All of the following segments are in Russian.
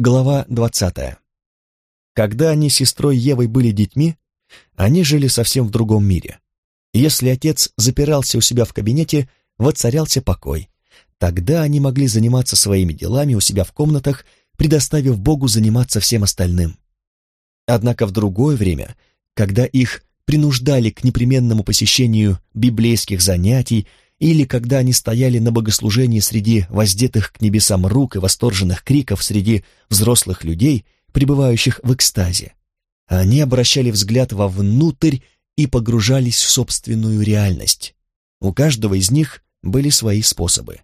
Глава 20. Когда они с сестрой Евой были детьми, они жили совсем в другом мире. Если отец запирался у себя в кабинете, воцарялся покой. Тогда они могли заниматься своими делами у себя в комнатах, предоставив Богу заниматься всем остальным. Однако в другое время, когда их принуждали к непременному посещению библейских занятий или когда они стояли на богослужении среди воздетых к небесам рук и восторженных криков среди взрослых людей, пребывающих в экстазе. Они обращали взгляд вовнутрь и погружались в собственную реальность. У каждого из них были свои способы.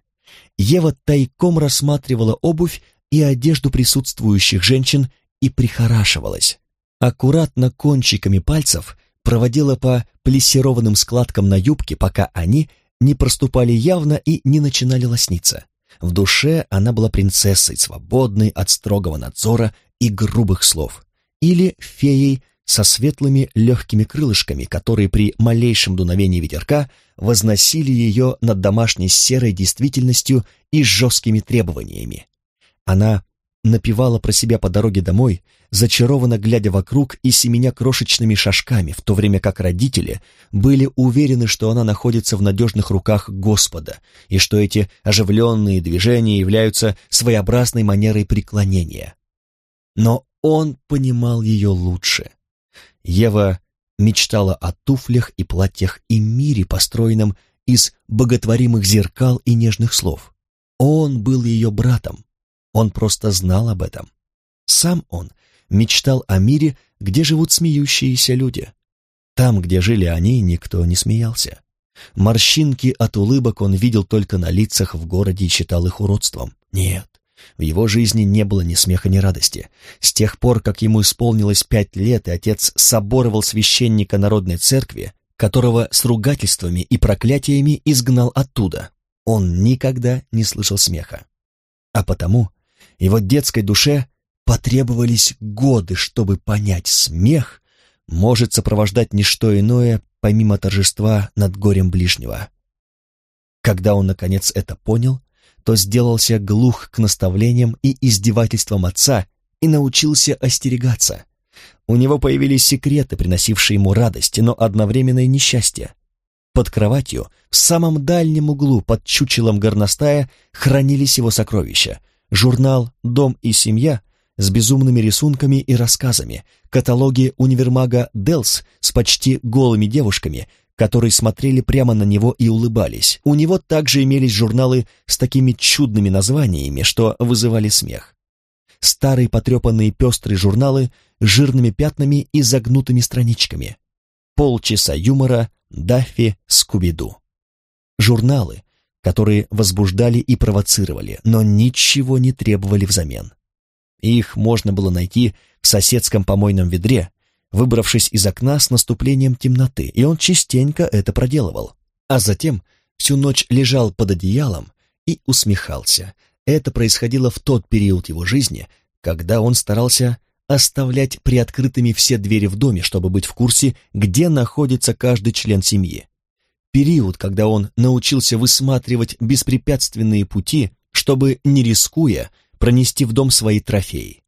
Ева тайком рассматривала обувь и одежду присутствующих женщин и прихорашивалась. Аккуратно кончиками пальцев проводила по плессированным складкам на юбке, пока они не проступали явно и не начинали лосниться. В душе она была принцессой, свободной от строгого надзора и грубых слов, или феей со светлыми легкими крылышками, которые при малейшем дуновении ветерка возносили ее над домашней серой действительностью и жесткими требованиями. Она напевала про себя по дороге домой, зачарованно глядя вокруг и семеня крошечными шажками, в то время как родители были уверены, что она находится в надежных руках Господа, и что эти оживленные движения являются своеобразной манерой преклонения. Но он понимал ее лучше. Ева мечтала о туфлях и платьях и мире, построенном из боготворимых зеркал и нежных слов. Он был ее братом, он просто знал об этом. Сам он мечтал о мире, где живут смеющиеся люди. Там, где жили они, никто не смеялся. Морщинки от улыбок он видел только на лицах в городе и считал их уродством. Нет, в его жизни не было ни смеха, ни радости. С тех пор, как ему исполнилось пять лет, и отец соборовал священника народной церкви, которого с ругательствами и проклятиями изгнал оттуда, он никогда не слышал смеха. А потому его детской душе потребовались годы, чтобы понять смех может сопровождать не что иное, помимо торжества над горем ближнего. Когда он, наконец, это понял, то сделался глух к наставлениям и издевательствам отца и научился остерегаться. У него появились секреты, приносившие ему радость, но одновременно и несчастье. Под кроватью, в самом дальнем углу под чучелом горностая, хранились его сокровища — журнал «Дом и семья» с безумными рисунками и рассказами, каталоги универмага «Делс» с почти голыми девушками, которые смотрели прямо на него и улыбались. У него также имелись журналы с такими чудными названиями, что вызывали смех. Старые потрепанные пестрые журналы с жирными пятнами и загнутыми страничками. Полчаса юмора Даффи Скубиду. Журналы, которые возбуждали и провоцировали, но ничего не требовали взамен. Их можно было найти в соседском помойном ведре, выбравшись из окна с наступлением темноты, и он частенько это проделывал. А затем всю ночь лежал под одеялом и усмехался. Это происходило в тот период его жизни, когда он старался оставлять приоткрытыми все двери в доме, чтобы быть в курсе, где находится каждый член семьи период, когда он научился высматривать беспрепятственные пути, чтобы, не рискуя, пронести в дом свои трофеи.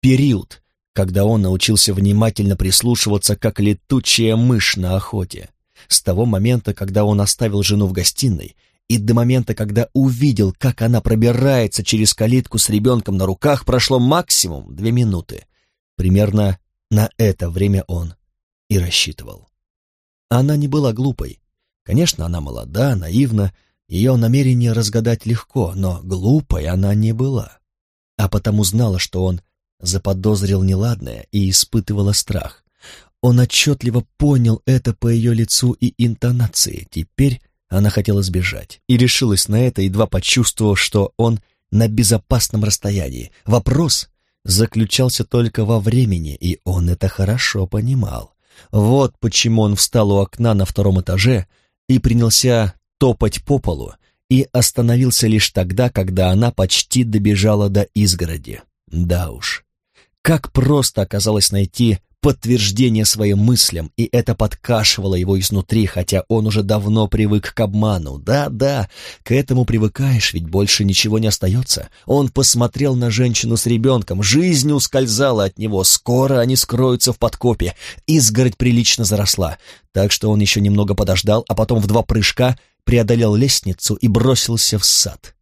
Период, когда он научился внимательно прислушиваться, как летучая мышь на охоте. С того момента, когда он оставил жену в гостиной, и до момента, когда увидел, как она пробирается через калитку с ребенком на руках, прошло максимум две минуты. Примерно на это время он и рассчитывал. Она не была глупой, Конечно, она молода, наивна, ее намерение разгадать легко, но глупой она не была. А потому знала, что он заподозрил неладное и испытывала страх. Он отчетливо понял это по ее лицу и интонации. Теперь она хотела сбежать и решилась на это, едва почувствовав, что он на безопасном расстоянии. Вопрос заключался только во времени, и он это хорошо понимал. Вот почему он встал у окна на втором этаже, и принялся топать по полу, и остановился лишь тогда, когда она почти добежала до изгороди. Да уж, как просто оказалось найти подтверждение своим мыслям, и это подкашивало его изнутри, хотя он уже давно привык к обману. Да-да, к этому привыкаешь, ведь больше ничего не остается. Он посмотрел на женщину с ребенком, жизнь ускользала от него, скоро они скроются в подкопе, изгородь прилично заросла, так что он еще немного подождал, а потом в два прыжка преодолел лестницу и бросился в сад.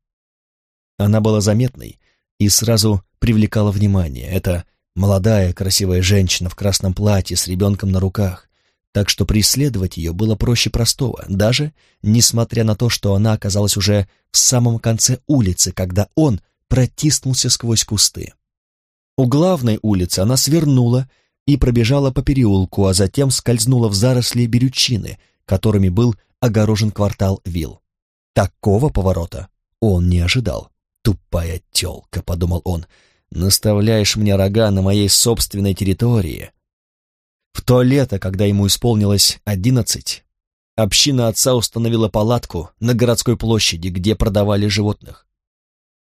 Она была заметной и сразу привлекала внимание. Это Молодая, красивая женщина в красном платье с ребенком на руках, так что преследовать ее было проще простого, даже несмотря на то, что она оказалась уже в самом конце улицы, когда он протиснулся сквозь кусты. У главной улицы она свернула и пробежала по переулку, а затем скользнула в заросли берючины, которыми был огорожен квартал вилл. Такого поворота он не ожидал. «Тупая телка», — подумал он, — наставляешь мне рога на моей собственной территории. В то лето, когда ему исполнилось одиннадцать, община отца установила палатку на городской площади, где продавали животных.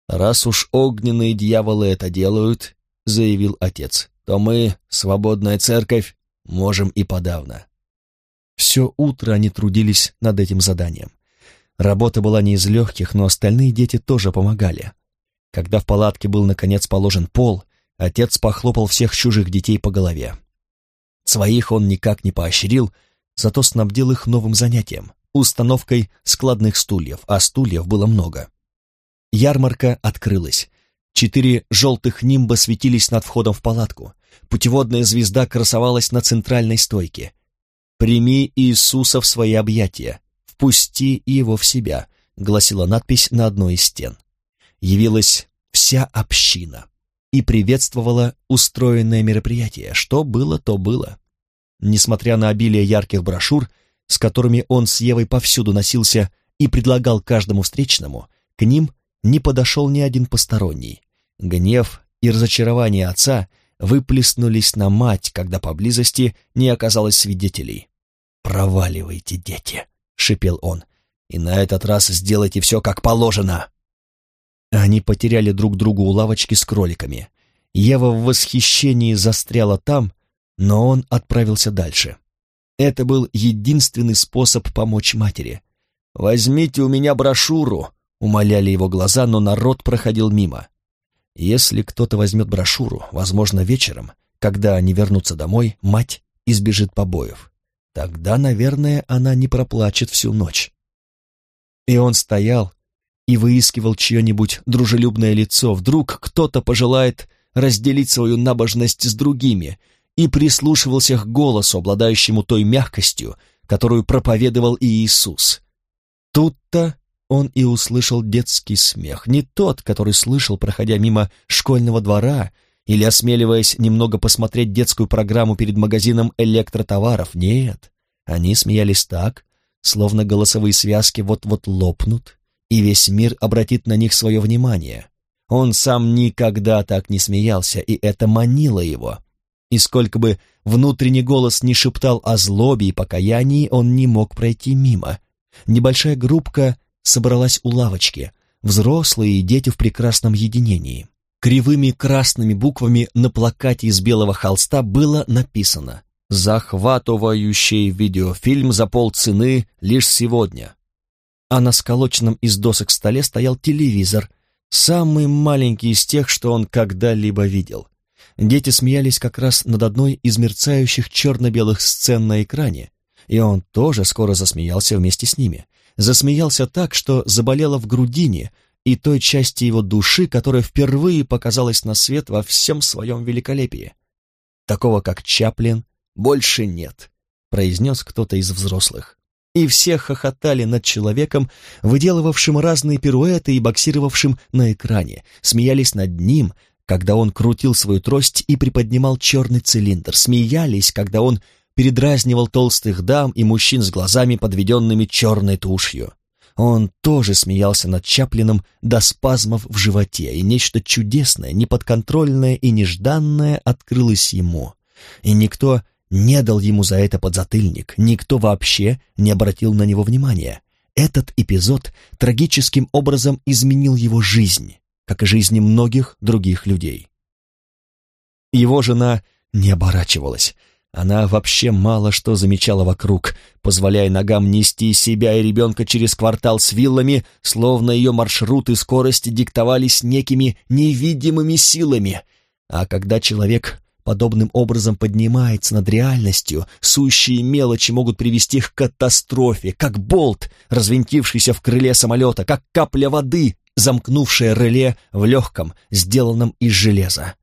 «Раз уж огненные дьяволы это делают, — заявил отец, — то мы, свободная церковь, можем и подавно». Все утро они трудились над этим заданием. Работа была не из легких, но остальные дети тоже помогали. Когда в палатке был наконец положен пол, отец похлопал всех чужих детей по голове. Своих он никак не поощрил, зато снабдил их новым занятием — установкой складных стульев, а стульев было много. Ярмарка открылась. Четыре желтых нимба светились над входом в палатку. Путеводная звезда красовалась на центральной стойке. «Прими Иисуса в свои объятия, впусти его в себя», — гласила надпись на одной из стен явилась вся община и приветствовала устроенное мероприятие. Что было, то было. Несмотря на обилие ярких брошюр, с которыми он с Евой повсюду носился и предлагал каждому встречному, к ним не подошел ни один посторонний. Гнев и разочарование отца выплеснулись на мать, когда поблизости не оказалось свидетелей. «Проваливайте, дети!» — шипел он. «И на этот раз сделайте все как положено!» Они потеряли друг другу у лавочки с кроликами. Ева в восхищении застряла там, но он отправился дальше. Это был единственный способ помочь матери. «Возьмите у меня брошюру», — умоляли его глаза, но народ проходил мимо. Если кто-то возьмет брошюру, возможно, вечером, когда они вернутся домой, мать избежит побоев. Тогда, наверное, она не проплачет всю ночь. И он стоял, и выискивал чье-нибудь дружелюбное лицо. Вдруг кто-то пожелает разделить свою набожность с другими и прислушивался к голосу, обладающему той мягкостью, которую проповедовал и Иисус. Тут-то он и услышал детский смех, не тот, который слышал, проходя мимо школьного двора или осмеливаясь немного посмотреть детскую программу перед магазином электротоваров. Нет, они смеялись так, словно голосовые связки вот-вот лопнут, и весь мир обратит на них свое внимание. Он сам никогда так не смеялся, и это манило его. И сколько бы внутренний голос не шептал о злобе и покаянии, он не мог пройти мимо. Небольшая группка собралась у лавочки, взрослые и дети в прекрасном единении. Кривыми красными буквами на плакате из белого холста было написано «Захватывающий видеофильм за полцены лишь сегодня а на сколоченном из досок столе стоял телевизор, самый маленький из тех, что он когда-либо видел. Дети смеялись как раз над одной из мерцающих черно-белых сцен на экране, и он тоже скоро засмеялся вместе с ними. Засмеялся так, что заболело в грудине и той части его души, которая впервые показалась на свет во всем своем великолепии. Такого, как Чаплин, больше нет, произнес кто-то из взрослых и все хохотали над человеком, выделывавшим разные пируэты и боксировавшим на экране, смеялись над ним, когда он крутил свою трость и приподнимал черный цилиндр, смеялись, когда он передразнивал толстых дам и мужчин с глазами, подведенными черной тушью. Он тоже смеялся над Чаплином до спазмов в животе, и нечто чудесное, неподконтрольное и нежданное открылось ему. И никто не дал ему за это подзатыльник, никто вообще не обратил на него внимания. Этот эпизод трагическим образом изменил его жизнь, как и жизни многих других людей. Его жена не оборачивалась. Она вообще мало что замечала вокруг, позволяя ногам нести себя и ребенка через квартал с виллами, словно ее маршрут и скорость диктовались некими невидимыми силами. А когда человек подобным образом поднимается над реальностью, сущие мелочи могут привести к катастрофе, как болт, развинтившийся в крыле самолета, как капля воды, замкнувшая реле в легком, сделанном из железа.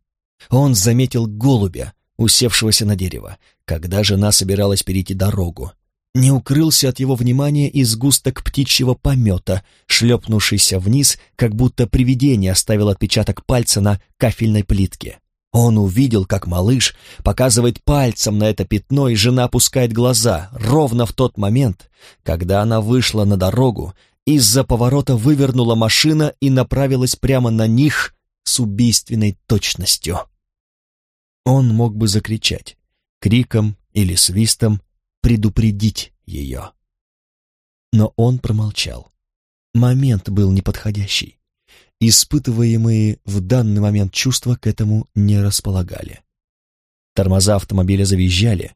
Он заметил голубя, усевшегося на дерево, когда жена собиралась перейти дорогу. Не укрылся от его внимания и сгусток птичьего помета, шлепнувшийся вниз, как будто привидение оставил отпечаток пальца на кафельной плитке. Он увидел, как малыш показывает пальцем на это пятно, и жена опускает глаза ровно в тот момент, когда она вышла на дорогу, из-за поворота вывернула машина и направилась прямо на них с убийственной точностью. Он мог бы закричать, криком или свистом предупредить ее. Но он промолчал. Момент был неподходящий. Испытываемые в данный момент чувства к этому не располагали. Тормоза автомобиля завизжали,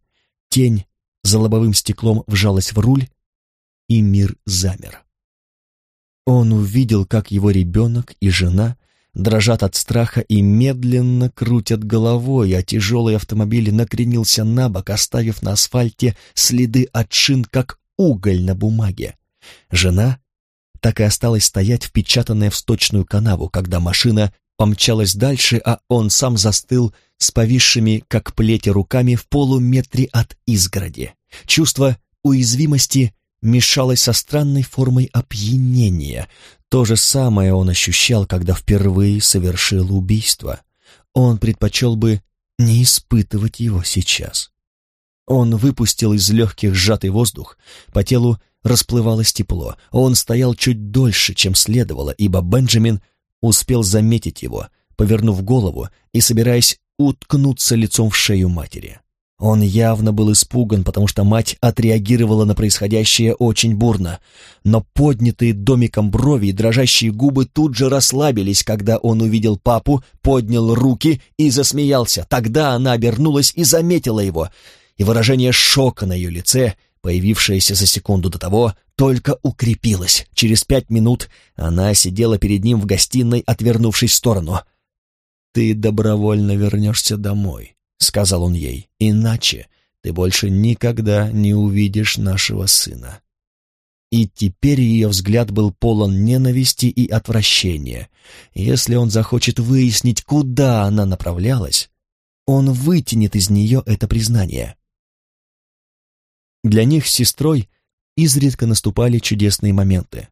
тень за лобовым стеклом вжалась в руль, и мир замер. Он увидел, как его ребенок и жена дрожат от страха и медленно крутят головой, а тяжелый автомобиль накренился на бок, оставив на асфальте следы от шин, как уголь на бумаге. Жена так и осталась стоять, впечатанная в сточную канаву, когда машина помчалась дальше, а он сам застыл с повисшими, как плети, руками в полуметре от изгороди. Чувство уязвимости мешалось со странной формой опьянения, то же самое он ощущал, когда впервые совершил убийство. Он предпочел бы не испытывать его сейчас. Он выпустил из легких сжатый воздух, по телу расплывалось тепло. Он стоял чуть дольше, чем следовало, ибо Бенджамин успел заметить его, повернув голову и собираясь уткнуться лицом в шею матери. Он явно был испуган, потому что мать отреагировала на происходящее очень бурно, но поднятые домиком брови и дрожащие губы тут же расслабились, когда он увидел папу, поднял руки и засмеялся. Тогда она обернулась и заметила его, и выражение шока на ее лице, появившееся за секунду до того, только укрепилось. Через пять минут она сидела перед ним в гостиной, отвернувшись в сторону. «Ты добровольно вернешься домой», — сказал он ей, — «иначе ты больше никогда не увидишь нашего сына». И теперь ее взгляд был полон ненависти и отвращения. Если он захочет выяснить, куда она направлялась, он вытянет из нее это признание. Для них с сестрой изредка наступали чудесные моменты.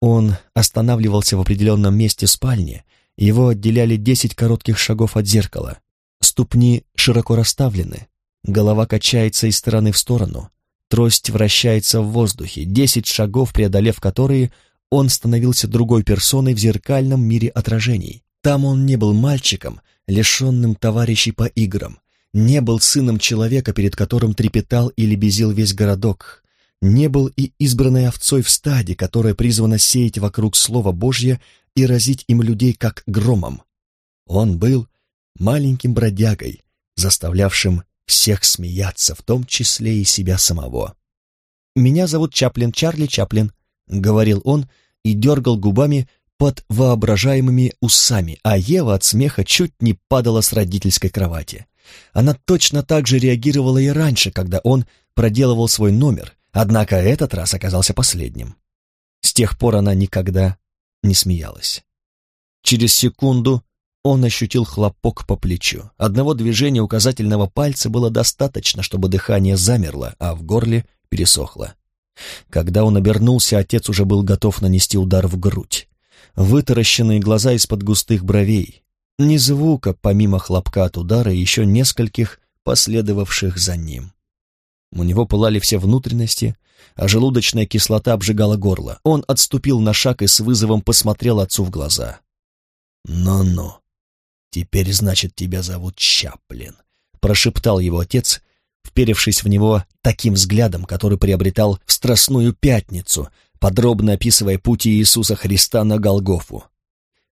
Он останавливался в определенном месте спальни, его отделяли десять коротких шагов от зеркала. Ступни широко расставлены, голова качается из стороны в сторону, трость вращается в воздухе, десять шагов, преодолев которые, он становился другой персоной в зеркальном мире отражений. Там он не был мальчиком, лишенным товарищей по играм, не был сыном человека, перед которым трепетал и лебезил весь городок, не был и избранной овцой в стаде, которая призвана сеять вокруг Слова Божье и разить им людей как громом. Он был маленьким бродягой, заставлявшим всех смеяться, в том числе и себя самого. «Меня зовут Чаплин, Чарли Чаплин», — говорил он и дергал губами под воображаемыми усами, а Ева от смеха чуть не падала с родительской кровати. Она точно так же реагировала и раньше, когда он проделывал свой номер, однако этот раз оказался последним. С тех пор она никогда не смеялась. Через секунду он ощутил хлопок по плечу. Одного движения указательного пальца было достаточно, чтобы дыхание замерло, а в горле пересохло. Когда он обернулся, отец уже был готов нанести удар в грудь. Вытаращенные глаза из-под густых бровей. Ни звука, помимо хлопка от удара, и еще нескольких, последовавших за ним. У него пылали все внутренности, а желудочная кислота обжигала горло. Он отступил на шаг и с вызовом посмотрел отцу в глаза. «Ну-ну», «Теперь, значит, тебя зовут Чаплин», — прошептал его отец, вперевшись в него таким взглядом, который приобретал в Страстную Пятницу, подробно описывая пути Иисуса Христа на Голгофу.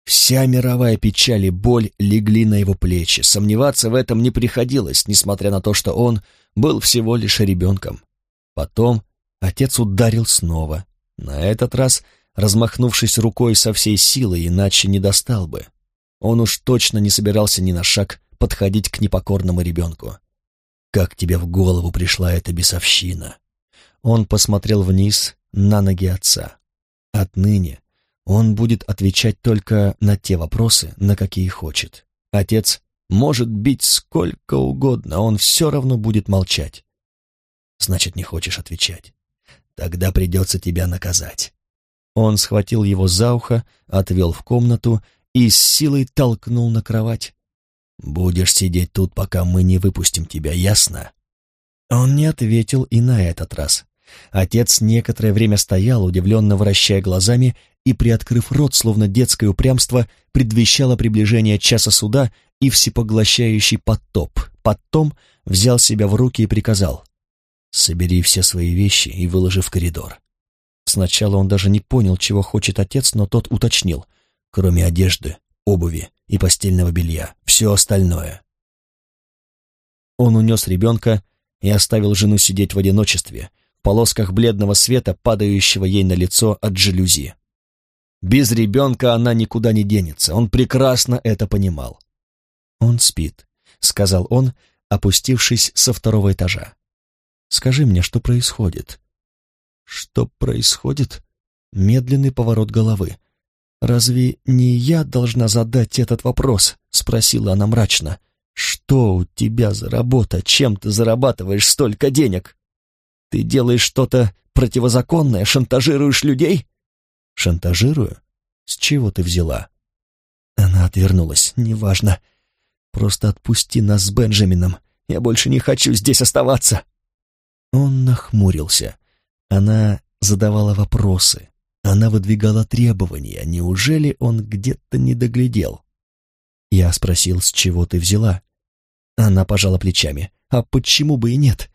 Вся мировая печаль и боль легли на его плечи. Сомневаться в этом не приходилось, несмотря на то, что он был всего лишь ребенком. Потом отец ударил снова. На этот раз, размахнувшись рукой со всей силы, иначе не достал бы. Он уж точно не собирался ни на шаг подходить к непокорному ребенку. «Как тебе в голову пришла эта бесовщина?» Он посмотрел вниз на ноги отца. Отныне он будет отвечать только на те вопросы, на какие хочет. Отец может бить сколько угодно, он все равно будет молчать. Значит, не хочешь отвечать. Тогда придется тебя наказать. Он схватил его за ухо, отвел в комнату и с силой толкнул на кровать. «Будешь сидеть тут, пока мы не выпустим тебя, ясно?» Он не ответил и на этот раз. Отец некоторое время стоял, удивленно вращая глазами и, приоткрыв рот, словно детское упрямство, предвещало приближение часа суда и всепоглощающий потоп. Потом взял себя в руки и приказал «Собери все свои вещи и выложи в коридор». Сначала он даже не понял, чего хочет отец, но тот уточнил, кроме одежды, обуви и постельного белья, все остальное. Он унес ребенка и оставил жену сидеть в одиночестве, в полосках бледного света, падающего ей на лицо от жалюзи. Без ребенка она никуда не денется, он прекрасно это понимал. «Он спит», — сказал он, опустившись со второго этажа. «Скажи мне, что происходит?» «Что происходит?» Медленный поворот головы. «Разве не я должна задать этот вопрос?» — спросила она мрачно. «Что у тебя за работа? Чем ты зарабатываешь столько денег? Ты делаешь что-то противозаконное, шантажируешь людей?» «Шантажирую? С чего ты взяла?» Она отвернулась. «Неважно. Просто отпусти нас с Бенджамином. Я больше не хочу здесь оставаться». Он нахмурился. Она задавала вопросы. Она выдвигала требования. Неужели он где-то не доглядел? Я спросил, с чего ты взяла? Она пожала плечами. А почему бы и нет?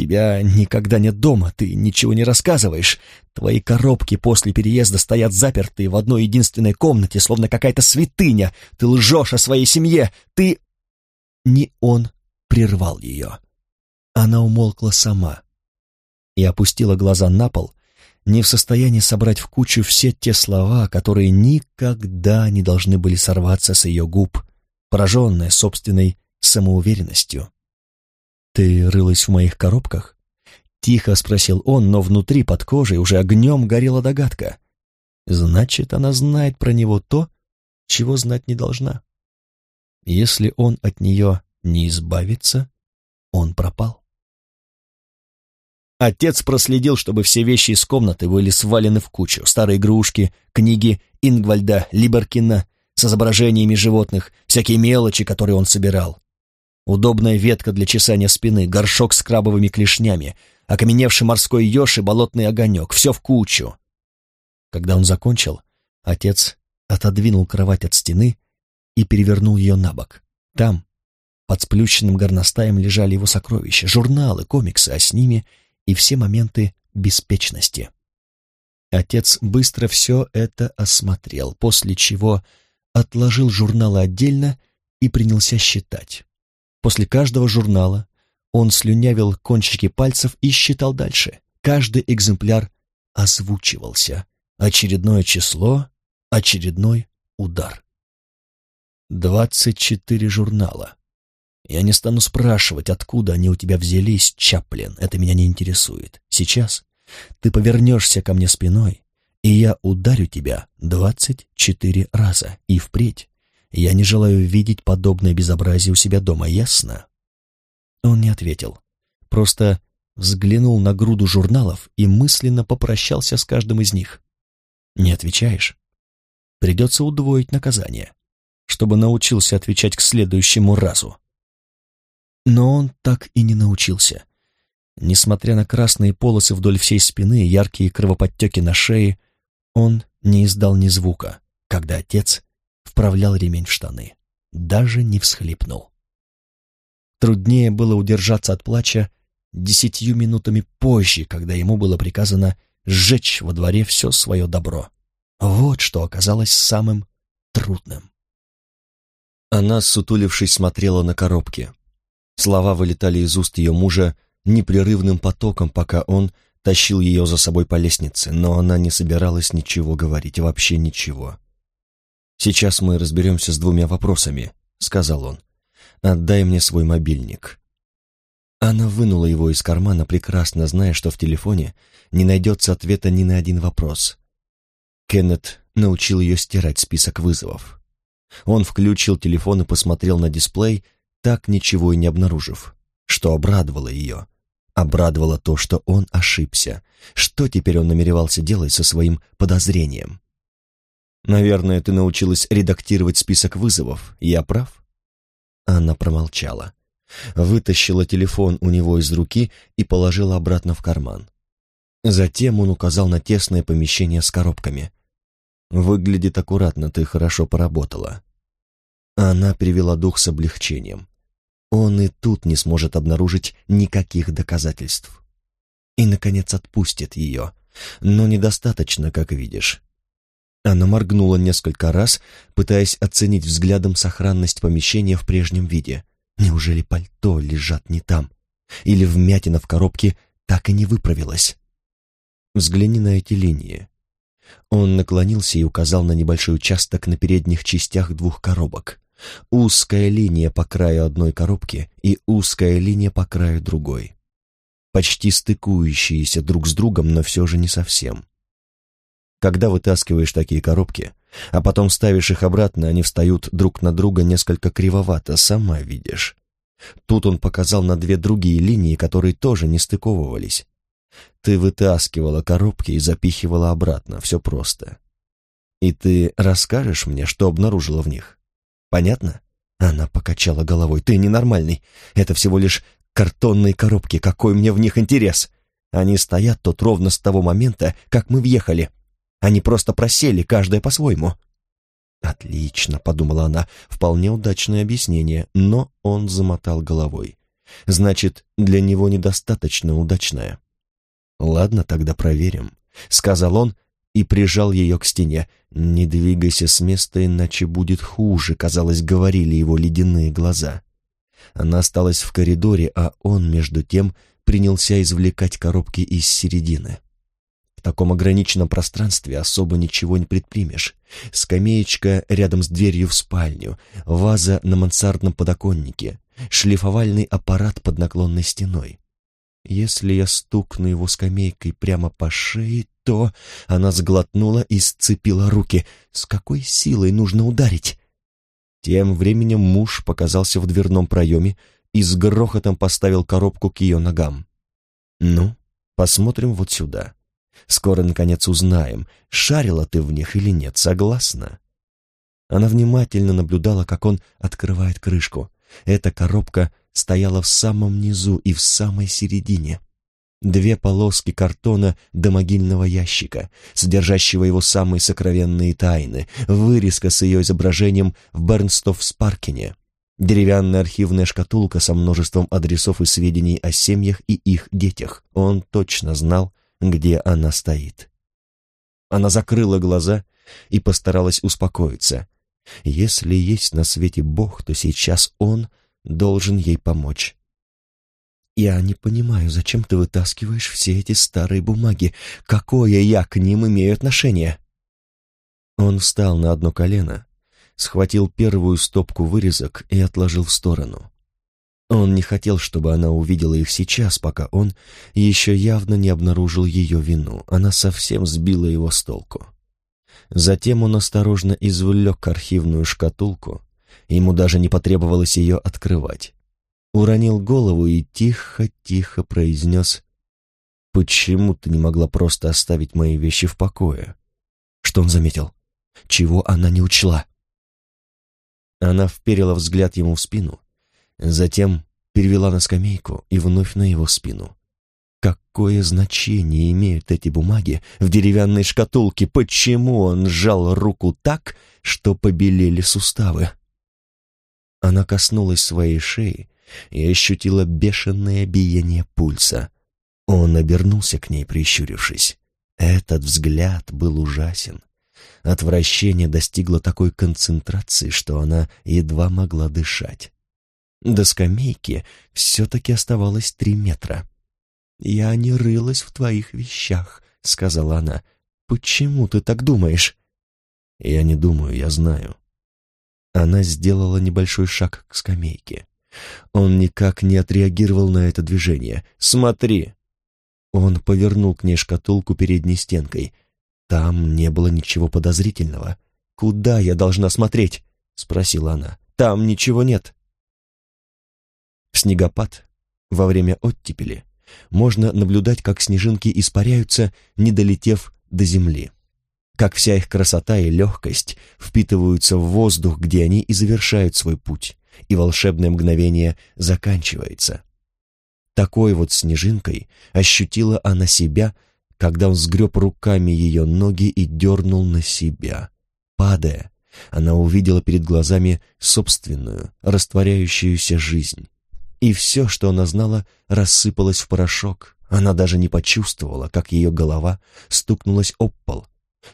Тебя никогда нет дома, ты ничего не рассказываешь. Твои коробки после переезда стоят запертые в одной единственной комнате, словно какая-то святыня. Ты лжешь о своей семье. Ты...» Не он прервал ее. Она умолкла сама и опустила глаза на пол, не в состоянии собрать в кучу все те слова, которые никогда не должны были сорваться с ее губ, пораженная собственной самоуверенностью. «Ты рылась в моих коробках?» Тихо спросил он, но внутри, под кожей, уже огнем горела догадка. Значит, она знает про него то, чего знать не должна. Если он от нее не избавится, он пропал. Отец проследил, чтобы все вещи из комнаты были свалены в кучу. Старые игрушки, книги Ингвальда Либеркина с изображениями животных, всякие мелочи, которые он собирал удобная ветка для чесания спины, горшок с крабовыми клешнями, окаменевший морской еж и болотный огонек, все в кучу. Когда он закончил, отец отодвинул кровать от стены и перевернул ее на бок. Там, под сплющенным горностаем, лежали его сокровища, журналы, комиксы, а с ними и все моменты беспечности. Отец быстро все это осмотрел, после чего отложил журналы отдельно и принялся считать. После каждого журнала он слюнявил кончики пальцев и считал дальше. Каждый экземпляр озвучивался. Очередное число, очередной удар. Двадцать четыре журнала. Я не стану спрашивать, откуда они у тебя взялись, Чаплин, это меня не интересует. Сейчас ты повернешься ко мне спиной, и я ударю тебя двадцать четыре раза, и впредь я не желаю видеть подобное безобразие у себя дома, ясно?» Он не ответил, просто взглянул на груду журналов и мысленно попрощался с каждым из них. «Не отвечаешь? Придется удвоить наказание, чтобы научился отвечать к следующему разу». Но он так и не научился. Несмотря на красные полосы вдоль всей спины, яркие кровоподтеки на шее, он не издал ни звука, когда отец вправлял ремень в штаны. Даже не всхлипнул. Труднее было удержаться от плача десятью минутами позже, когда ему было приказано сжечь во дворе все свое добро. Вот что оказалось самым трудным. Она, сутулившись, смотрела на коробки. Слова вылетали из уст ее мужа непрерывным потоком, пока он тащил ее за собой по лестнице, но она не собиралась ничего говорить, вообще ничего. «Сейчас мы разберемся с двумя вопросами», — сказал он. «Отдай мне свой мобильник». Она вынула его из кармана, прекрасно зная, что в телефоне не найдется ответа ни на один вопрос. Кеннет научил ее стирать список вызовов. Он включил телефон и посмотрел на дисплей, так ничего и не обнаружив, что обрадовало ее. Обрадовало то, что он ошибся. Что теперь он намеревался делать со своим подозрением? «Наверное, ты научилась редактировать список вызовов. Я прав?» Она промолчала. Вытащила телефон у него из руки и положила обратно в карман. Затем он указал на тесное помещение с коробками. «Выглядит аккуратно, ты хорошо поработала». Она перевела дух с облегчением. Он и тут не сможет обнаружить никаких доказательств. И, наконец, отпустит ее, но недостаточно, как видишь. Она моргнула несколько раз, пытаясь оценить взглядом сохранность помещения в прежнем виде. Неужели пальто лежат не там? Или вмятина в коробке так и не выправилась? Взгляни на эти линии. Он наклонился и указал на небольшой участок на передних частях двух коробок. Узкая линия по краю одной коробки и узкая линия по краю другой. Почти стыкующиеся друг с другом, но все же не совсем. Когда вытаскиваешь такие коробки, а потом ставишь их обратно, они встают друг на друга несколько кривовато, сама видишь. Тут он показал на две другие линии, которые тоже не стыковывались. Ты вытаскивала коробки и запихивала обратно, все просто. И ты расскажешь мне, что обнаружила в них? Понятно? Она покачала головой. Ты ненормальный. Это всего лишь картонные коробки. Какой мне в них интерес? Они стоят тут ровно с того момента, как мы въехали. Они просто просели, каждая по-своему. «Отлично», — подумала она, — «вполне удачное объяснение», но он замотал головой. «Значит, для него недостаточно удачное». «Ладно, тогда проверим», — сказал он и прижал ее к стене. «Не двигайся с места, иначе будет хуже», — казалось, говорили его ледяные глаза. Она осталась в коридоре, а он, между тем, принялся извлекать коробки из середины. В таком ограниченном пространстве особо ничего не предпримешь. Скамеечка рядом с дверью в спальню, ваза на мансардном подоконнике, шлифовальный аппарат под наклонной стеной. Если я стукну его скамейкой прямо по шее, то... Она сглотнула и сцепила руки. С какой силой нужно ударить? Тем временем муж показался в дверном проеме и с грохотом поставил коробку к ее ногам. «Ну, посмотрим вот сюда. Скоро, наконец, узнаем, шарила ты в них или нет, согласна?» Она внимательно наблюдала, как он открывает крышку. Эта коробка стояла в самом низу и в самой середине. Две полоски картона до могильного ящика, содержащего его самые сокровенные тайны, вырезка с ее изображением в Бернстоф-Спаркине, деревянная архивная шкатулка со множеством адресов и сведений о семьях и их детях. Он точно знал, где она стоит. Она закрыла глаза и постаралась успокоиться. Если есть на свете Бог, то сейчас Он должен ей помочь. «Я не понимаю, зачем ты вытаскиваешь все эти старые бумаги? Какое я к ним имею отношение?» Он встал на одно колено, схватил первую стопку вырезок и отложил в сторону. Он не хотел, чтобы она увидела их сейчас, пока он еще явно не обнаружил ее вину. Она совсем сбила его с толку. Затем он осторожно извлек архивную шкатулку Ему даже не потребовалось ее открывать. Уронил голову и тихо-тихо произнес «Почему ты не могла просто оставить мои вещи в покое?» Что он заметил? Чего она не учла? Она вперила взгляд ему в спину, затем перевела на скамейку и вновь на его спину. Какое значение имеют эти бумаги в деревянной шкатулке? Почему он сжал руку так, что побелели суставы? Она коснулась своей шеи и ощутила бешеное биение пульса. Он обернулся к ней, прищурившись. Этот взгляд был ужасен. Отвращение достигло такой концентрации, что она едва могла дышать. До скамейки все-таки оставалось три метра. «Я не рылась в твоих вещах», — сказала она. «Почему ты так думаешь?» «Я не думаю, я знаю». Она сделала небольшой шаг к скамейке. Он никак не отреагировал на это движение. «Смотри!» Он повернул к ней шкатулку передней стенкой. Там не было ничего подозрительного. «Куда я должна смотреть?» — спросила она. «Там ничего нет». Снегопад, во время оттепели, можно наблюдать, как снежинки испаряются, не долетев до земли. Как вся их красота и легкость впитываются в воздух, где они и завершают свой путь, и волшебное мгновение заканчивается. Такой вот снежинкой ощутила она себя, когда он сгреб руками ее ноги и дернул на себя. Падая, она увидела перед глазами собственную, растворяющуюся жизнь. И все, что она знала, рассыпалось в порошок. Она даже не почувствовала, как ее голова стукнулась об пол,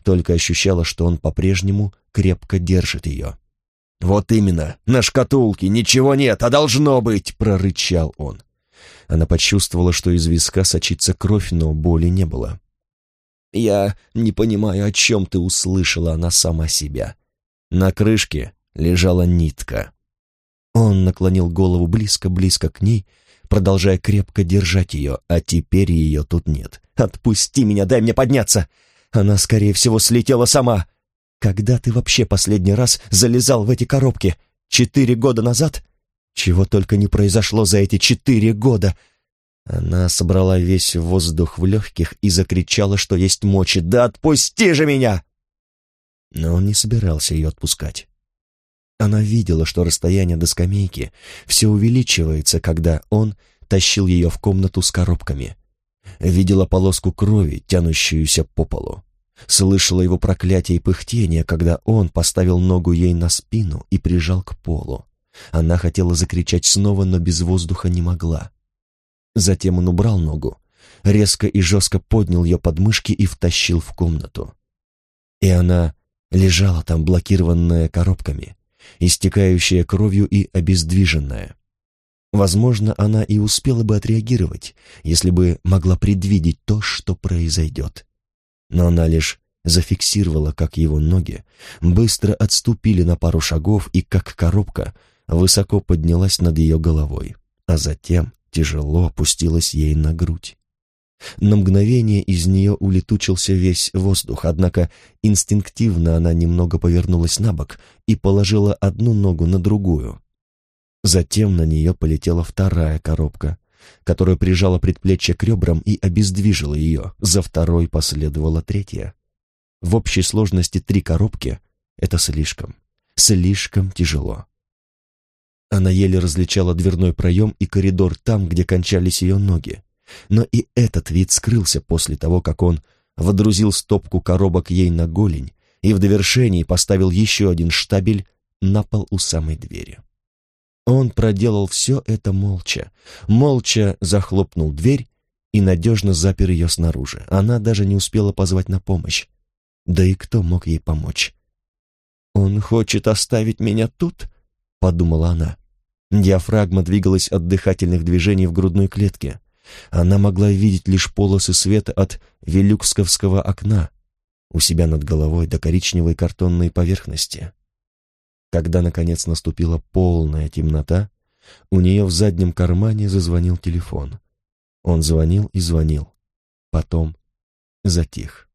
только ощущала, что он по-прежнему крепко держит ее. «Вот именно, на шкатулке ничего нет, а должно быть!» — прорычал он. Она почувствовала, что из виска сочится кровь, но боли не было. «Я не понимаю, о чем ты услышала она сама себя». На крышке лежала нитка. Он наклонил голову близко-близко к ней, продолжая крепко держать ее, а теперь ее тут нет. «Отпусти меня, дай мне подняться!» Она, скорее всего, слетела сама. Когда ты вообще последний раз залезал в эти коробки? Четыре года назад? Чего только не произошло за эти четыре года. Она собрала весь воздух в легких и закричала, что есть мочи. «Да отпусти же меня!» Но он не собирался ее отпускать. Она видела, что расстояние до скамейки все увеличивается, когда он тащил ее в комнату с коробками. Видела полоску крови, тянущуюся по полу. Слышала его проклятие и пыхтение, когда он поставил ногу ей на спину и прижал к полу. Она хотела закричать снова, но без воздуха не могла. Затем он убрал ногу, резко и жестко поднял ее подмышки и втащил в комнату. И она лежала там, блокированная коробками, истекающая кровью и обездвиженная. Возможно, она и успела бы отреагировать, если бы могла предвидеть то, что произойдет. Но она лишь зафиксировала, как его ноги быстро отступили на пару шагов и как коробка высоко поднялась над ее головой, а затем тяжело опустилась ей на грудь. На мгновение из нее улетучился весь воздух, однако инстинктивно она немного повернулась на бок и положила одну ногу на другую. Затем на нее полетела вторая коробка, которая прижала предплечье к ребрам и обездвижила ее. За второй последовала третья. В общей сложности три коробки — это слишком, слишком тяжело. Она еле различала дверной проем и коридор там, где кончались ее ноги. Но и этот вид скрылся после того, как он водрузил стопку коробок ей на голень и в довершении поставил еще один штабель на пол у самой двери. Он проделал все это молча, молча захлопнул дверь и надежно запер ее снаружи. Она даже не успела позвать на помощь. Да и кто мог ей помочь? «Он хочет оставить меня тут?» — подумала она. Диафрагма двигалась от дыхательных движений в грудной клетке. Она могла видеть лишь полосы света от велюксковского окна у себя над головой до коричневой картонной поверхности. Когда, наконец, наступила полная темнота, у нее в заднем кармане зазвонил телефон. Он звонил и звонил. Потом затих.